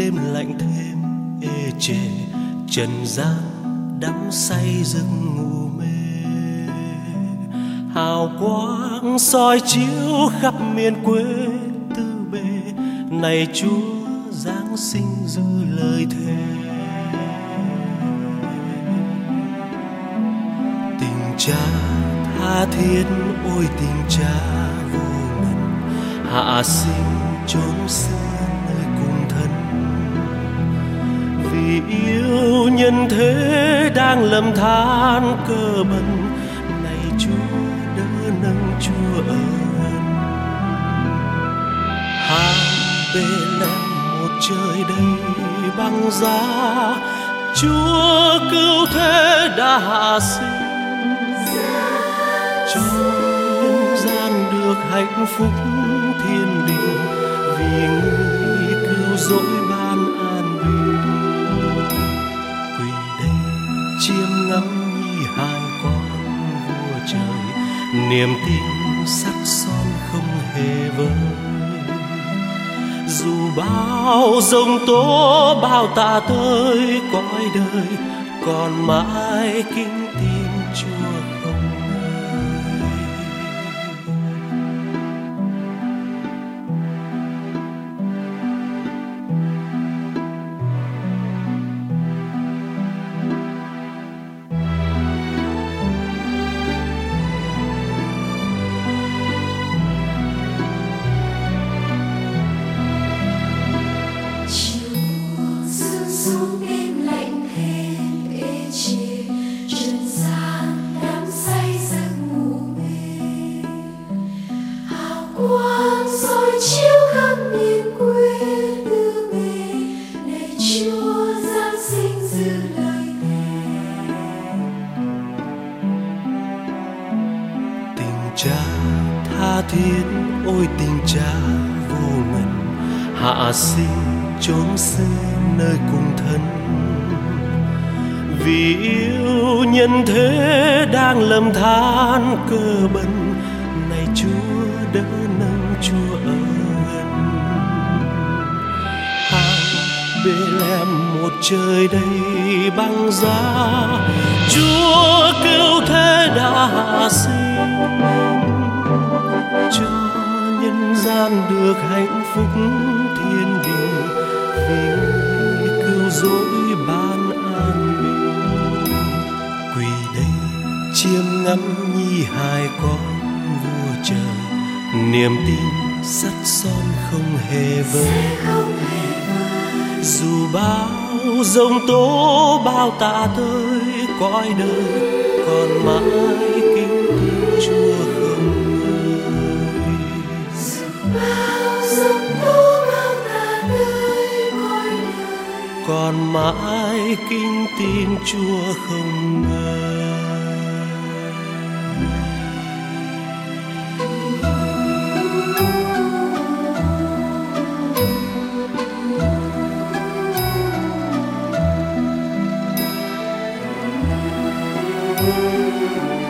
đêm lạnh thêm, ê chề, trần gian đắm say giấc ngủ mê. Hào quang soi chiếu khắp miền quê tư bề, này chúa giáng sinh giữ lời thề. Tình cha tha thiết, ôi tình cha vô ngần, hạ sinh chốn xưa nhân thế đang lầm than cơ bần này chúa đỡ nâng chúa ơn. Hàng bên em một trời đầy băng giá, chúa cứu thế đã hạ sinh. Cho nhân gian được hạnh phúc thiên đình niềm tin sắc son không hề vơi. Dù bao giông tố, bao tạ tới cõi đời, còn mãi kính tin chúa. Cha tha thiết ôi tình cha vô ngần. Hạ sinh chốn xưa nơi cùng thân. Vì yêu nhân thế đang lầm than cơ bần này chúa đỡ nâng chúa ơi bên em một trời đầy băng giá. Chúa cứu thế đã hạ sinh cho nhân gian được hạnh phúc thiên đình vì cứu rỗi ban an bình. Quỳ đây, chiêm ngắm nhi hai con vua trời. Niềm tin sắt son không hề vơi. Không hề dù bao giông tố bao tạ tới cõi đời còn mãi kính tin chúa không còn mãi kính tin chúa không ngơi Musik